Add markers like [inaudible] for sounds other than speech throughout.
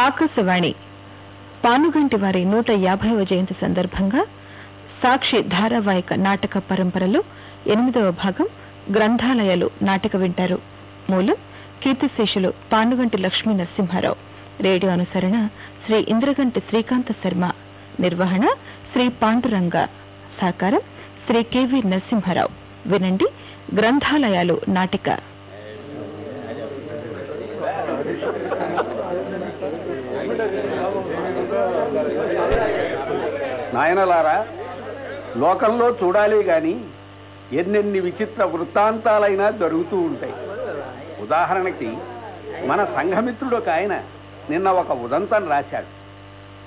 ఆకాశవాణి. పానుగంటి వారి నూట యాభైవ జయంతి సందర్భంగా సాక్షి ధారావాహిక నాటక పరంపరలో ఎనిమిదవ భాగం గ్రంథాలయాలు నాటక వింటారు. మూలం కీర్తిశేషులు పానుగంటి లక్ష్మీ నరసింహారావు. రేడియో అనుసరణ శ్రీ ఇంద్రగంటి శ్రీకాంత శర్మ. నిర్వహణ శ్రీ పాండురంగ. సహకారం శ్రీ కెవి నరసింహారావు. వినండి గ్రంథాలయాలు నాటిక. నాయనలారా లోకంలో చూడాలి గాని ఎన్నెన్ని విచిత్ర వృత్తాంతాలైనా జరుగుతూ ఉంటాయి. ఉదాహరణకి మన సంఘమిత్రుడు ఒక ఆయన నిన్న ఒక ఉదంతం రాశాడు.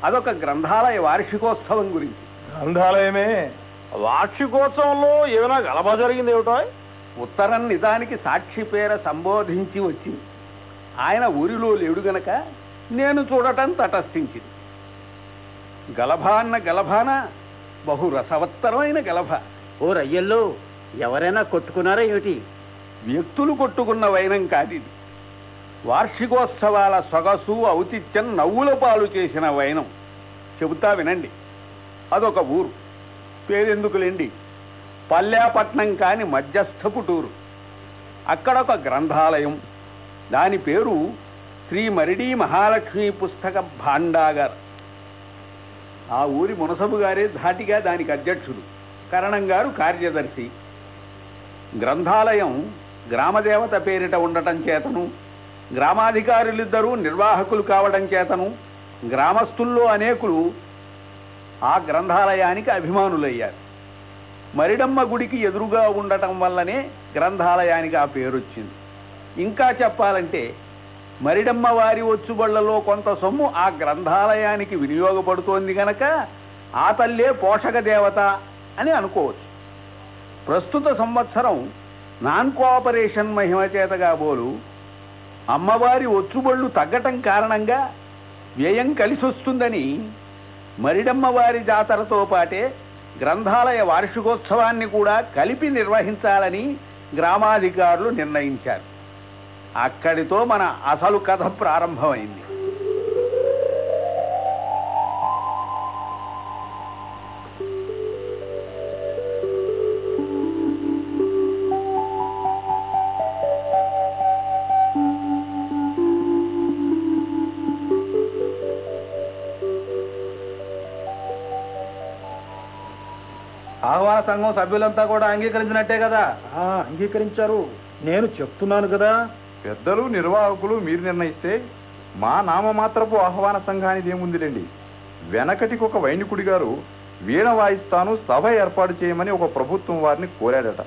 అదొక గ్రంథాలయ వార్షికోత్సవం గురించి. గ్రంథాలయమే? వార్షికోత్సవంలో ఏమైనా గలభ జరిగింది ఏమిటో? ఉత్తరం నిజానికి సాక్షి పేర సంబోధించి వచ్చింది. ఆయన ఊరిలో లేడు గనక నేను చూడటం తటస్థించింది. గలభ అన్న గలభాన బహు రసవత్తరమైన గలభ. ఓ రయ్యల్లో ఎవరైనా కొట్టుకున్నారా ఏమిటి? వ్యక్తులు కొట్టుకున్న వైనం కాదిది. వార్షికోత్సవాల సొగసు ఔచిత్యం నవ్వుల పాలు చేసిన వైనం. చెబుతా వినండి. అదొక ఊరు. పేరెందుకులేండి పల్లాపట్నం కాని మధ్యస్థపు టూరు. అక్కడొక గ్రంథాలయం. దాని పేరు శ్రీ మరిడీ మహాలక్ష్మి పుస్తక భాండాగర్. ఆ ఊరి మునసబు గారే ధాటిగా దానికి అధ్యక్షుడు కరణం గారు కార్యదర్శి. గ్రంథాలయం గ్రామదేవత పేరిట ఉండటం చేతను. గ్రామాధికారులిద్దరూ నిర్వాహకులు కావడం చేతను. గ్రామస్తుల్లో అనేకులు ఆ గ్రంథాలయానికి అభిమానులయ్యారు. మరిడమ్మ గుడికి ఎదురుగా ఉండటం వల్లనే గ్రంథాలయానికి ఆ పేరు వచ్చింది ఇంకా చెప్పాలంటే మరిడమ్మ వారి వచ్చుబళ్ళలో కొంత సొమ్ము ఆ గ్రంథాలయానికి వినియోగపడుతోంది గనక ఆ తల్లే పోషక దేవత అని అనుకోవచ్చు. ప్రస్తుత సంవత్సరం నాన్ కోఆపరేషన్ మహిమ చేత కాబోలు అమ్మవారి ఒచ్చుబళ్ళు తగ్గటం కారణంగా వ్యయం కలిసొస్తుందని మరిడమ్మవారి జాతరతో పాటే గ్రంథాలయ వార్షికోత్సవాన్ని కూడా కలిపి నిర్వహించాలని గ్రామాధికారులు నిర్ణయించారు. అక్కడితో మన అసలు కథ ప్రారంభమైంది. ఆహ్వాన సంఘం సభ్యులంతా కూడా అంగీకరించినట్టే కదా? అంగీకరించారు. నేను చెప్తున్నాను కదా పెద్దలు నిర్వాహకులు మీరు నిర్ణయిస్తే మా నామమాత్రపు ఆహ్వాన సంఘానికి ఏముందిలేండి? వెనకటికి ఒక వైనికుడి గారు వీణ వాయిస్తాను సభ ఏర్పాటు చేయమని ఒక ప్రభుత్వం వారిని కోరాడట.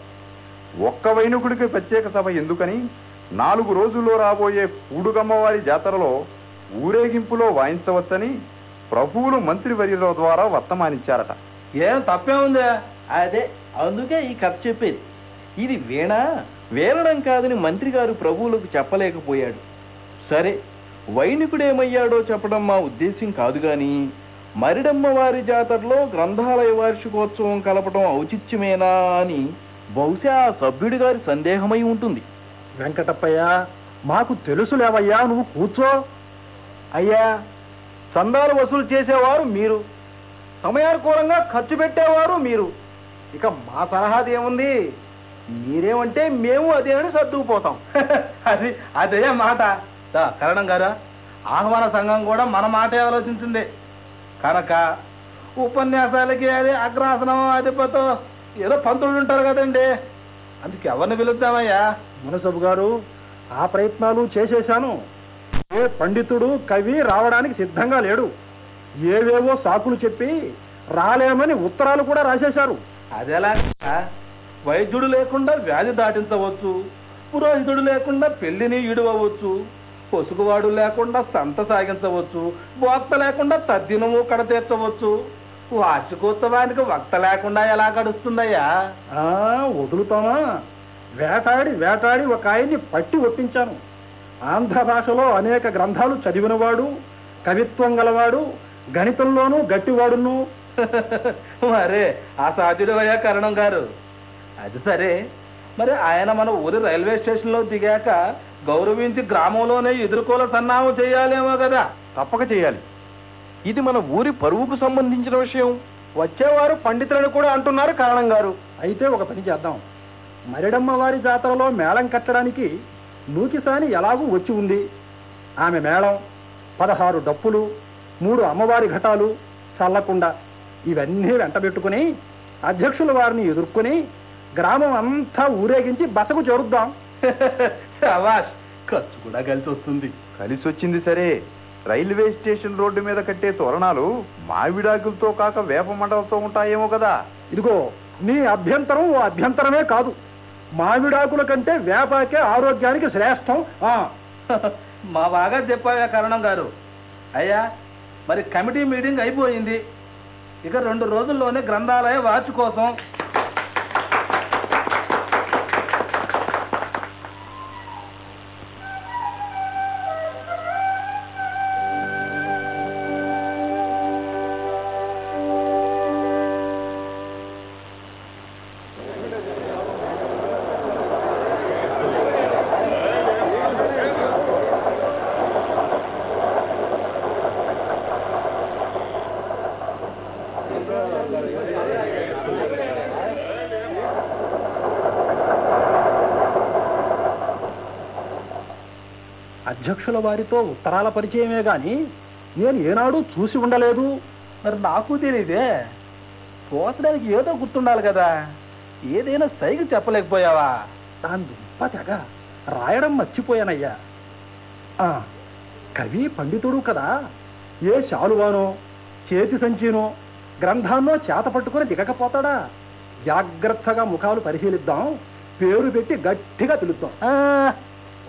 ఒక్క వైనుకుడికి ప్రత్యేక సభ ఎందుకని? నాలుగు రోజుల్లో రాబోయే పూడుగమ్మవారి జాతరలో ఊరేగింపులో వాయించవచ్చని ప్రభువులు మంత్రివర్యుల ద్వారా వర్తమానించారట. ఏం తప్పే ఉందా? అదే అందుకే ఈ కథ చెప్పేది. ఇది వీణ? వేలడం కాదని మంత్రి గారు ప్రభువులకు చెప్పలేకపోయాడు. సరే వైనికుడేమయ్యాడో చెప్పడం మా ఉద్దేశం కాదు గాని మరిడమ్మ వారి జాతరలో గ్రంథాలయ వార్షికోత్సవం కలపడం ఔచిత్యమేనా అని బహుశా ఆ సభ్యుడి గారి సందేహమై ఉంటుంది. వెంకటప్పయ్య మాకు తెలుసులేవయ్యా నువ్వు కూర్చో. అయ్యా చందాలు వసూలు చేసేవారు మీరు. సమయానుకూలంగా ఖర్చు పెట్టేవారు మీరు. ఇక మా సలహాది ఏముంది మీరేమంటే మేము అదే అని సర్దుకుపోతాం. [laughs] అది అదే మాట. కరణం గారా ఆహ్వాన సంఘం కూడా మన మాటే ఆలోచించింది. కనుక ఉపన్యాసాలకి అదే అగ్రాసనం అధిపతో ఏదో పంతులు ఉంటారు కదండి. అందుకు ఎవరిని పిలుద్దామయ్యా? మునసబు గారు ఆ ప్రయత్నాలు చేసేశాను. ఏ పండితుడు కవి రావడానికి సిద్ధంగా లేడు. ఏవేవో సాకులు చెప్పి రాలేమని ఉత్తరాలు కూడా రాసేశారు. అదెలా? వైద్యుడు లేకుండా వ్యాధి దాటించవచ్చు పురోహితుడు లేకుండా పెళ్ళిని ఈడవచ్చు పొసుగువాడు లేకుండా సంత సాగించవచ్చు భోక్త లేకుండా తద్దినము కడతీర్చవచ్చు. వార్షికోత్సవానికి వక్త లేకుండా ఎలా గడుస్తుందయ్యా? ఆ వదులుతామా? వేటాడి వేటాడి ఒక ఆయన్ని పట్టి ఒప్పించాను. ఆంధ్ర భాషలో అనేక గ్రంథాలు చదివినవాడు కవిత్వం గలవాడు గణితంలోనూ గట్టివాడును. [laughs] మరే ఆ సాధ్యుడు అయ్యా కరణం గారు. అది సరే. మరి ఆయన మన ఊరి రైల్వే స్టేషన్లో దిగాక గౌరవించి గ్రామంలోనే ఎదుర్కోల సన్నాహం చేయాలేమో కదా. తప్పక చేయాలి. ఇది మన ఊరి పరువుకు సంబంధించిన విషయం. వచ్చేవారు పండితులను కూడా అంటున్నారు కారణం గారు. అయితే ఒక పని చేద్దాం. మరిడమ్మ వారి జాతరలో మేళం కట్టడానికి నూకిసాని ఎలాగూ వచ్చి ఉంది. ఆమె మేళం పదహారు డప్పులు మూడు అమ్మవారి ఘటాలు చల్లకుండా ఇవన్నీ వెంటబెట్టుకుని అధ్యక్షుల వారిని ఎదుర్కొని గ్రామం అంతా ఊరేగించి బసకు చేరుద్దాం. శభాష్ ఖర్చు కూడా కలిసి వస్తుంది. కలిసి వచ్చింది సరే. రైల్వే స్టేషన్ రోడ్డు మీద కట్టే తోరణాలు మామిడాకులతో కాక వేప మండలతో ఉంటాయేమో కదా. ఇదిగో నీ అభ్యంతరం ఓ అభ్యంతరమే కాదు. మామిడాకుల కంటే వేపాకే ఆరోగ్యానికి శ్రేష్టం. ఆ. [laughs] మా బాగా చెప్పావా కరణం గారు. అయ్యా మరి కమిటీ మీటింగ్ అయిపోయింది. ఇక రెండు రోజుల్లోనే గ్రంథాలయ వాచ్ కోసం అధ్యక్షుల వారితో ఉత్తరాల పరిచయమే గాని నేను ఏనాడు చూసి ఉండలేదు. మరి నాకు తెలియదే పోసడానికి ఏదో గుర్తుండాలి కదా. ఏదైనా సైగ చెప్పలేకపోయావా? దాని దుంప రాయడం మర్చిపోయానయ్యా. ఆ, కవి పండితుడు కదా. ఏ శాలువానో చేతి సంచినో గ్రంథాన్నో చేత పట్టుకుని దిగకపోతాడా? జాగ్రత్తగా ముఖాలు పరిశీలిద్దాం. పేరు పెట్టి గట్టిగా పిలుద్దాం.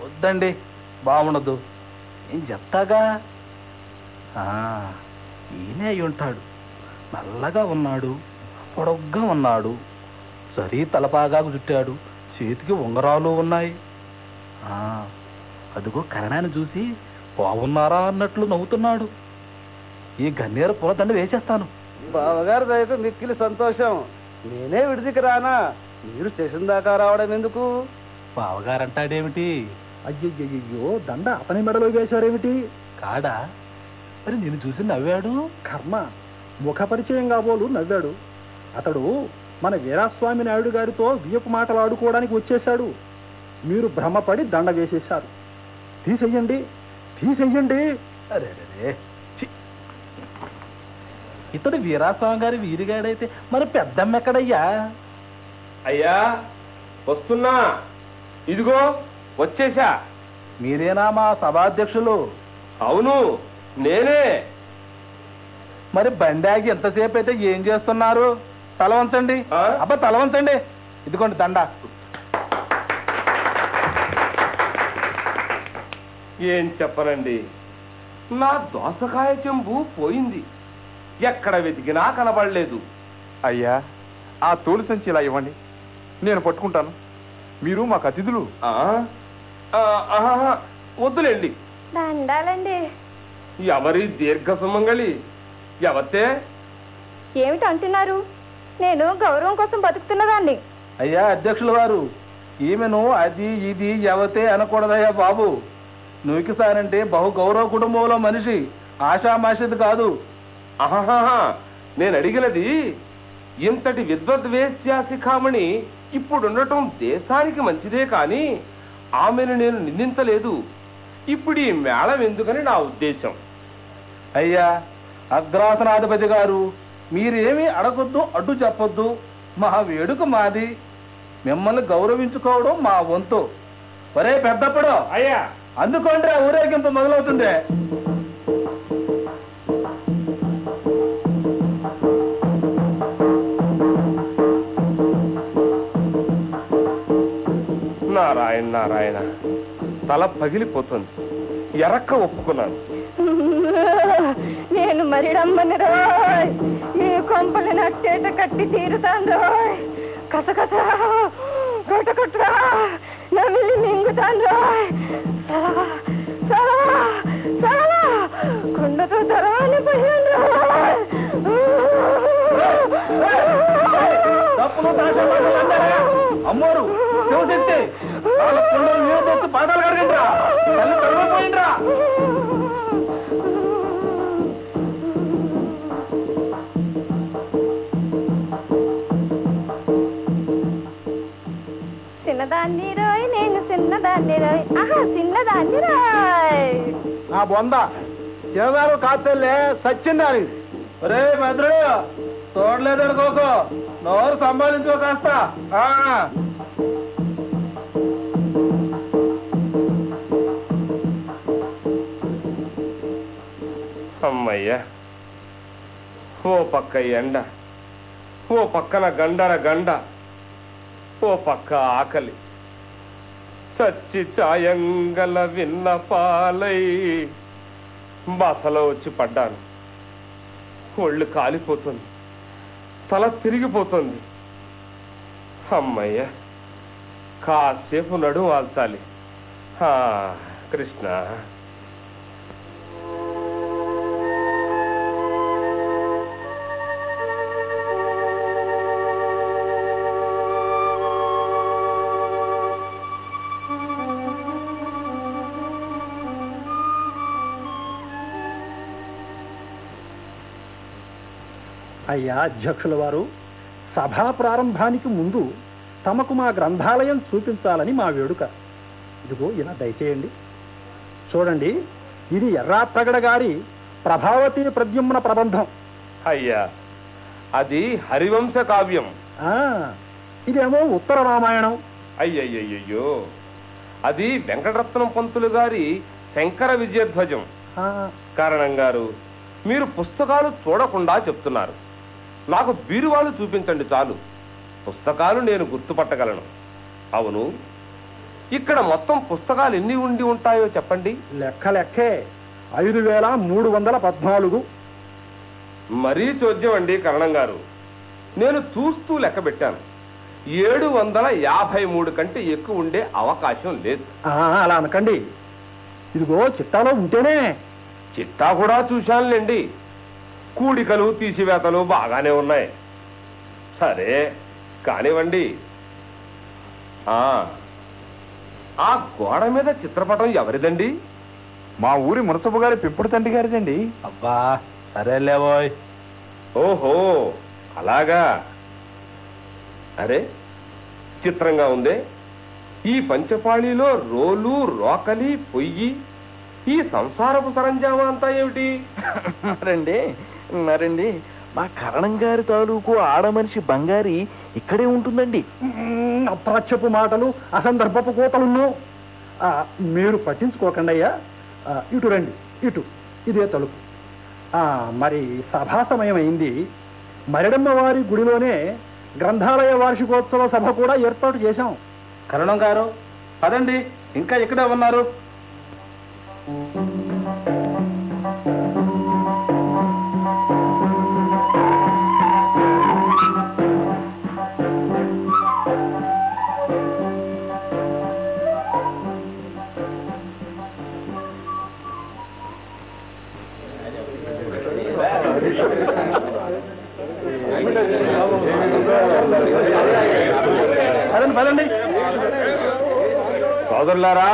వద్దండి. బాగుండదు ఏం చెప్తాగా? ఆ, ఈయనే అయి ఉంటాడు. నల్లగా ఉన్నాడు పొడగ్గా ఉన్నాడు సరీ తలపాగాకు చుట్టాడు చేతికి ఉంగరాలు ఉన్నాయి. ఆ, అదిగో కరణాన్ని చూసి బాగున్నారా అన్నట్లు నవ్వుతున్నాడు. ఈ గన్నేరు పూలదండ వేసేస్తాను. బావగారు దయతో మిక్కిలి సంతోషం. నేనే విడిదికి రానా? మీరు స్టేషన్ దాకా రావడం ఎందుకు? బావగారంటాడేమిటి? అయ్యయ్యో దండ అతని మెడలో వేశారేమిటి? కాడా? మరి నేను చూసి నవ్వాడు? కర్మ. ముఖ పరిచయం కాబోలు నవ్వాడు. అతడు మన వీరాస్వామి నాయుడు గారితో వియపు మాటలు ఆడుకోవడానికి వచ్చేశాడు. మీరు భ్రమపడి దండ వేసేశారు. తీసేయండి. తీసేయండి. అరే అరే. ఇతడు వీరాస్వామి గారి వీరిగాడైతే మరి పెద్దమ్మ ఎక్కడయ్యా? అయ్యా వస్తున్నా. ఇదిగో. వచ్చేసా మీరేనా మా సభాధ్యక్షులు? అవును నేనే. మరి బండాగి ఎంతసేపు అయితే ఏం చేస్తున్నారు? తల వంచండి. ఆ? అబ్బా తల వంచండి. ఇదిగోండి దండ. ఏం చెప్పనండి? నా దోసకాయ చెంబు పోయింది. ఎక్కడ వెతికినా కనబడలేదు. అయ్యా ఆ తోలు సంచి ఇలా ఇవ్వండి. నేను పట్టుకుంటాను. మీరు మాకు అతిథులు. ఆహాహా, వద్దులేండి. దండాలండి. ఎవరి దీర్ఘ సుమంగళి? ఎవతే ఏమిటి అంటున్నారు? నేను గౌరవం కోసం బతుకుతున్నదాన్ని. అయ్యా అధ్యక్షుల వారు ఈమెను అది ఇది ఎవతే అనకూడదయ్యా బాబు. నూకిసానంటే బహు గౌరవ కుటుంబంలో మనిషి ఆషామాషిది కాదు. ఆహాహా నేను అడిగినది ఇంతటి విద్వద్వేశ్యాశిఖామణి ఇప్పుడుండటం దేశానికి మంచిదే కాని ఆమెను నేను నిందించలేదు. ఇప్పుడు ఈ మేళం ఎందుకని నా ఉద్దేశం? అయ్యా అగ్రాసనాధిపతి గారు మీరేమీ అడగొద్దు అడ్డు చెప్పొద్దు. మా వేడుక మాది. మిమ్మల్ని గౌరవించుకోవడం మా వంతు. ఒరే పెద్దప్పుడు అయ్యా. అందుకోండి ఊరేగింపు మొదలవుతుంది. నారాయణ తల పగిలిపోతుంది. ఎరక్క ఒప్పుకున్నాను. నేను మరిడమ్మని రోయ్. ఈ కొంపలు నట్టేట కట్టి తీరుతాను రోయ్. కసకస కొట్టకొట్టరా నమిలి మింగుతాను రోయ్. ఆ బొంద. చిన్నదారు కాస్తలే సచ్చిందాని ఒరే భద్రుడు చూడలేదు అనుకోకో నోరు సంభాళించుకో కాస్త. ఆ. అమ్మయ్యా ఓ పక్క ఎండ ఓ పక్కన గండర గండ ఓ పక్క ఆకలి. చచ్చి ఛాయంగల విన్న పాలై బాసలో వచ్చి పడ్డాను. ఒళ్ళు కాలిపోతుంది. తల తిరిగిపోతుంది. అమ్మయ్య కాసేపు నడు వాల్చాలి కృష్ణ. అయ్యా అధ్యక్షుల వారు సభా ప్రారంభానికి ముందు తమకు మా గ్రంథాలయం చూపించాలని మా వేడుక. ఇదిగో ఇలా దయచేయండి. చూడండి ఇది ఎర్రాప్రగడ గారి ప్రభావతి ప్రద్యుమ్న ప్రబంధం. అయ్యా అది హరివంశ కావ్యం. ఇదేమో ఉత్తర రామాయణం. అయ్యయ్యయ్యో అది వెంకటరత్నం పంతులు గారి శంకర విజయధ్వజం. కారణం గారు మీరు పుస్తకాలు చూడకుండా చెప్తున్నారు. నాకు బీరువాలు చూపించండి చాలు. పుస్తకాలు నేను గుర్తుపట్టగలను. అవును. ఇక్కడ మొత్తం పుస్తకాలు ఎన్ని ఉండి ఉంటాయో చెప్పండి. లెక్క లెక్కే. ఐదు వేల మూడు వందల పద్నాలుగు. మరీ చోద్యం అండి కరణం గారు. నేను చూస్తూ లెక్క పెట్టాను. ఏడు వందల యాభై మూడు కంటే ఎక్కువ ఉండే అవకాశం లేదు. అలా అనకండి. ఇదిగో చిట్టాలో ఉంటేనే. చిట్టా కూడా చూశానులేండి. కూడికలు తీసివేతలు బాగానే ఉన్నాయి. సరే కానివ్వండి. ఆ ఆ గోడ మీద చిత్రపటం ఎవరిదండి? మా ఊరి మునసబు గారి పెంపుడు తండ్రి గారిదండి. అబ్బా సరేలేవోయ్ ఓహో అలాగా. అరే చిత్రంగా ఉందే. ఈ పంచపాళిలో రోలు రోకలి పొయ్యి ఈ సంసారపు సరంజామా అంతా ఏమిటి? మరండి మరండి మా కరణం గారి తాలూకు ఆడమనిషి బంగారి ఇక్కడే ఉంటుందండి. మ్మ్, అప్రాచ్యపు మాటలు అసందర్భపు కోతలున్ను. మీరు పట్టించుకోకండి అయ్యా ఇటు రండి ఇటు ఇదే తలుపు. ఆ, మరి సభా సమయం అయింది మరిడమ్మ వారి గుడిలోనే గ్రంథాలయ వార్షికోత్సవ సభ కూడా ఏర్పాటు చేశాం. కరణం గారు పదండి ఇంకా ఇక్కడే ఉన్నారు? పదండి పదండి. సోదరులారా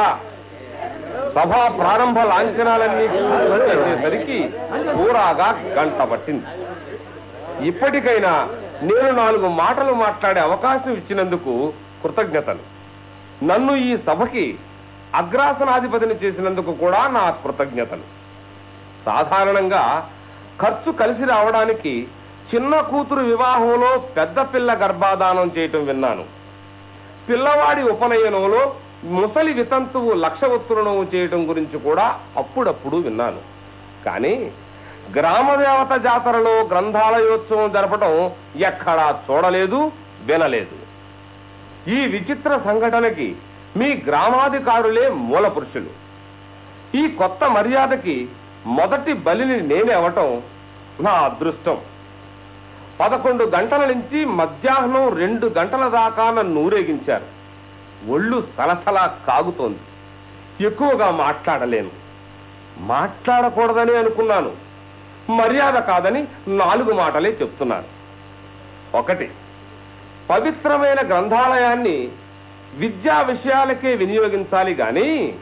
సభ ప్రారంభ లాంఛనాలన్నీ చేసేసరికి పూరాగా గంట పట్టింది. ఇప్పటికైనా నేను నాలుగు మాటలు మాట్లాడే అవకాశం ఇచ్చినందుకు కృతజ్ఞతలు. నన్ను ఈ సభకి అగ్రాసనాధిపతిని చేసినందుకు కూడా నా కృతజ్ఞతలు. సాధారణంగా ఖర్చు కలిసి రావడానికి చిన్న కూతురు వివాహంలో పెద్ద పిల్ల గర్భాధానం చేయటం విన్నాను. పిల్లవాడి ఉపనయనంలో ముసలి వితంతువు లక్ష లక్షవత్తురణం చేయటం గురించి కూడా అప్పుడప్పుడు విన్నాను. కానీ గ్రామదేవత జాతరలో గ్రంథాలయోత్సవం జరపటం ఎక్కడా చూడలేదు వినలేదు. ఈ విచిత్ర సంఘటనకి మీ గ్రామాధికారులే మూల పురుషులు. ఈ కొత్త మర్యాదకి మొదటి బలిని నేనే అవటం నా అదృష్టం. పదకొండు గంటల నుంచి మధ్యాహ్నం రెండు గంటల దాకా నన్ను ఊరేగించారు. ఒళ్ళు సలసలా కాగుతోంది. ఎక్కువగా మాట్లాడలేను. మాట్లాడకూడదని అనుకున్నాను. మర్యాద కాదని నాలుగు మాటలే చెప్తున్నాను. ఒకటి పవిత్రమైన గ్రంథాలయాన్ని విద్యా విషయాలకే వినియోగించాలి గాని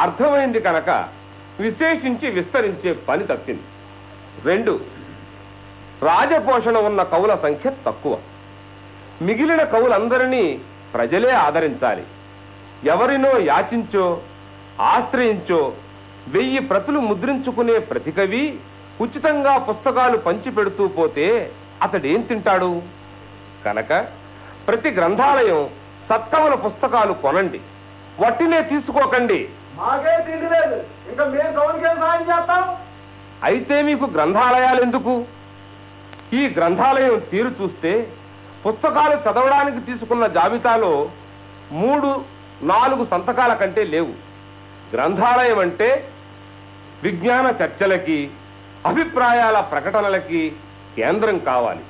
అర్థమైంది కనుక విశేషించి విస్తరించే పని తప్పింది. రెండు రాజపోషణ ఉన్న కవుల సంఖ్య తక్కువ. మిగిలిన కవులందరినీ ప్రజలే ఆదరించాలి. ఎవరినో యాచించో ఆశ్రయించో వెయ్యి ప్రతులు ముద్రించుకునే ప్రతి కవి ఉచితంగా పుస్తకాలు పంచిపెడుతూ పోతే అతడేం తింటాడు? కనుక ప్రతి గ్రంథాలయం సత్తముల పుస్తకాలు కొనండి. వట్టినే తీసుకోకండి. మాకే తిండి లేదు. ఇంకా మేము కౌలుకేం సాయం చేస్తాం? అయితే మీకు గ్రంథాలయాలు ఎందుకు? ఈ గ్రంథాలయం తీరు చూస్తే పుస్తకాలు చదవడానికి తీసుకున్న జాబితాలో మూడు నాలుగు సంతకాల కంటే లేవు. గ్రంథాలయం అంటే విజ్ఞాన చర్చలకి అభిప్రాయాల ప్రకటనలకి కేంద్రం కావాలి.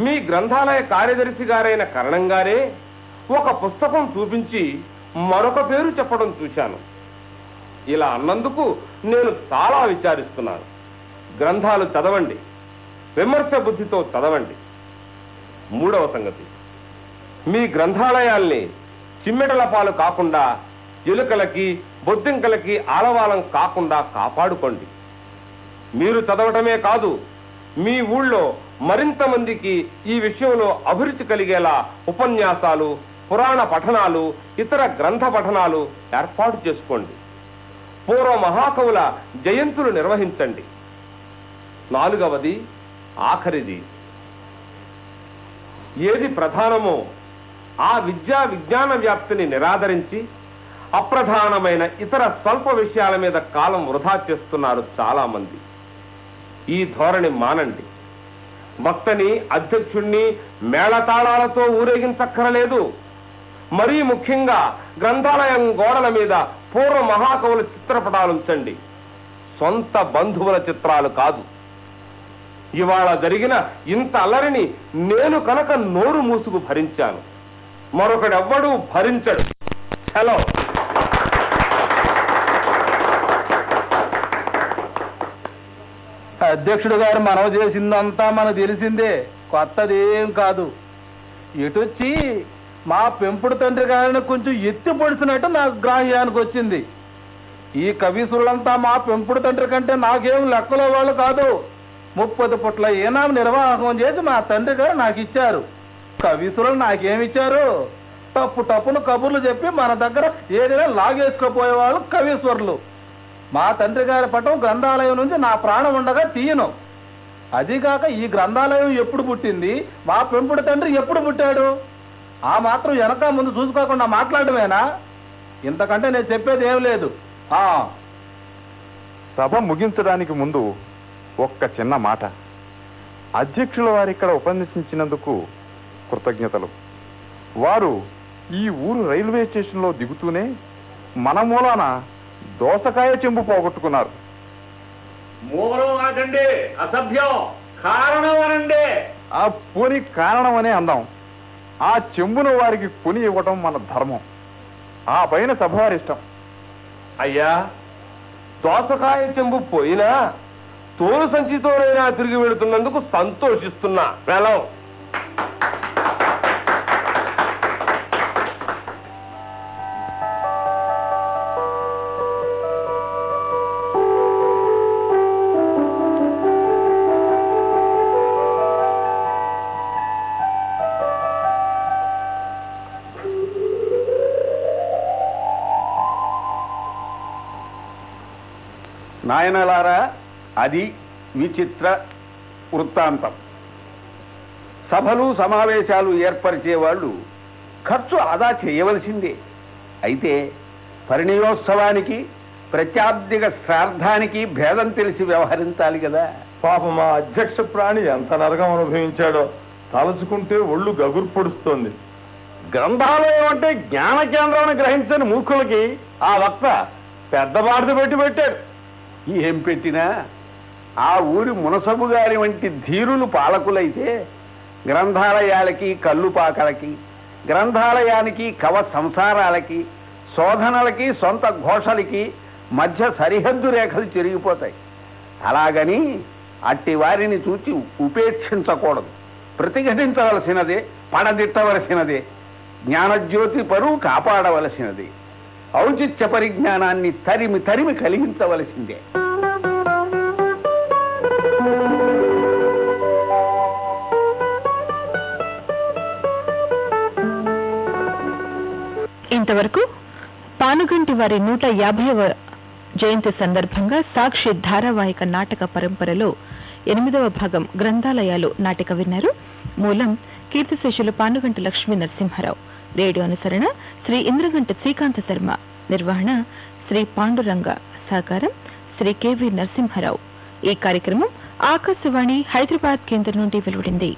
మీ గ్రంథాలయ కార్యదర్శి గారైన కారణంగానే ఒక పుస్తకం చూపించి మరొక పేరు చెప్పడం చూశాను. ఇలా అన్నందుకు నేను చాలా విచారిస్తున్నాను. గ్రంథాలు చదవండి. విమర్శ బుద్ధితో చదవండి. మూడవ సంగతి. మీ గ్రంథాలయాల్ని చిమ్మెటల పాలు కాకుండా ఎలుకలకి బొద్దింకలకి ఆలవాలం కాకుండా కాపాడుకోండి. మీరు చదవటమే కాదు మీ ఊళ్ళో మరింత మందికి ఈ విషయంలో అభిరుచి కలిగేలా ఉపన్యాసాలు పురాణ పఠనాలు ఇతర గ్రంథ పఠనాలు ఏర్పాటు చేసుకోండి. పూర్వ మహాకవుల జయంతులు నిర్వహించండి. నాలుగవది ఆఖరిది. ఏది ప్రధానమో ఆ విద్యా విజ్ఞాన వ్యాప్తిని నిరాదరించి అప్రధానమైన ఇతర స్వల్ప విషయాల మీద కాలం వృధా చేస్తున్నారు చాలామంది. ఈ ధోరణి మానండి. భక్తని అధ్యక్షుణ్ణి మేళతాళాలతో ఊరేగించక్కరలేదు. మరీ ముఖ్యంగా గ్రంథాలయం గోడల మీద పూర్వ మహాకవుల చిత్రపటాలు ఉంచండి సొంత బంధువుల చిత్రాలు కాదు. ఇవాళ జరిగిన ఇంత అల్లరిని నేను కనుక నోరు మూసుకు భరించాను. మరొకడెవ్వడూ భరించడు. హలో. అధ్యక్షుడు గారు మనం చేసిందంతా మనకు తెలిసిందే. కొత్తది ఏం కాదు వచ్చి మా పెంపుడు తండ్రి గారిని కొంచెం ఎత్తి పొడిచినట్టు నాకు గ్రాహ్యానికి వచ్చింది. ఈ కవీసులంతా మా పెంపుడు తండ్రి కంటే నాకేం లెక్కలో వాళ్ళు కాదు. ముప్పది పుట్ల ఏనా నిర్వాహకం చేసి మా తండ్రి గారు నాకు ఇచ్చారు. కవీసులు నాకేమిచ్చారు తప్పు తప్పును కబుర్లు చెప్పి మన దగ్గర ఏదైనా లాగేసుకుపోయేవాళ్ళు కవీశ్వరులు మా తండ్రి గారి పటం గ్రంథాలయం నుంచి నా ప్రాణం ఉండగా తీయను. అదిగాక ఈ గ్రంథాలయం ఎప్పుడు పుట్టింది? మా పెంపుడు తండ్రి ఎప్పుడు పుట్టాడు? ఆ మాత్రం వెనక ముందు చూసుకోకుండా మాట్లాడమేనా ఇంతకంటే నేను చెప్పేది ఏం లేదు. ఆ. సభ ముగించడానికి ముందు ఒక్క చిన్న మాట. అధ్యక్షుల వారు ఇక్కడ ఉపన్యసించినందుకు కృతజ్ఞతలు. వారు ఈ ఊరు రైల్వే స్టేషన్లో దిగుతూనే మన మూలాన దోసకాయ చెంబు పోగొట్టుకున్నారు. మూలం అనకండి అసభ్యం. కారణం అనండి ఆ పోని కారణం అనే అందాం. ఆ చెంబును వారికి కొని ఇవ్వటం మన ధర్మం. ఆ పైన సభవారిష్టం అయ్యా దోసకాయ చెంబు పోయినా తోలు సంచితోనైనా తిరిగి వెళుతున్నందుకు సంతోషిస్తున్నా. వెళ్ళం నాయనలారా అది విచిత్ర వృత్తాంతం. సభలు సమావేశాలు ఏర్పరిచే వాళ్ళు ఖర్చు ఆదా చేయవలసిందే. అయితే పరిణయోత్సవానికి ప్రత్యాబ్దిక శ్రార్థానికి భేదం తెలిసి వ్యవహరించాలి కదా. పాప మా అధ్యక్ష ప్రాణి ఎంత నరకం అనుభవించాడో తలుచుకుంటే ఒళ్ళు గగురు పొడుస్తోంది. గ్రంథాలయం అంటే జ్ఞాన కేంద్రాన్ని గ్రహించని మూర్ఖులకి ఆ వక్త పెద్ద బాధ పెట్టి పెట్టాడు. ఏం పెట్టినా? ఆ ఊరి మునసబు గారి వంటి ధీరులు పాలకులైతే గ్రంథాలయాలకి కల్లుపాకలకి గ్రంథాలయానికి కవ సంసారాలకి శోధనలకి సొంత ఘోషలకి మధ్య సరిహద్దు రేఖలు చెరిగిపోతాయి. అలాగని అట్టి వారిని చూచి ఉపేక్షించకూడదు. ప్రతిఘటించవలసినదే పడదిట్టవలసినదే జ్ఞానజ్యోతి పరువు కాపాడవలసినదే. ఔచిత్య పరిజ్ఞానాన్ని తరిమి తరిమి కలిగించవలసిందే. ఇంతవరకు పానుగంటి వారి నూట యాభైవ జయంతి సందర్భంగా సాక్షి ధారావాహిక నాటక పరంపరలో ఎనిమిదవ భాగం గ్రంథాలయాలు నాటిక విన్నారు. మూలం కీర్తిశేషులు పానుగంటి లక్ష్మీ నరసింహారావు. రేడియో అనుసరణ శ్రీ ఇంద్రగంటి శ్రీకాంత శర్మ. నిర్వహణ శ్రీ పాండురంగ సహకారం శ్రీ కెవి నరసింహారావు. ఈ కార్యక్రమం ఆకాశవాణి హైదరాబాద్ కేంద్రం నుండి వెలువడింది.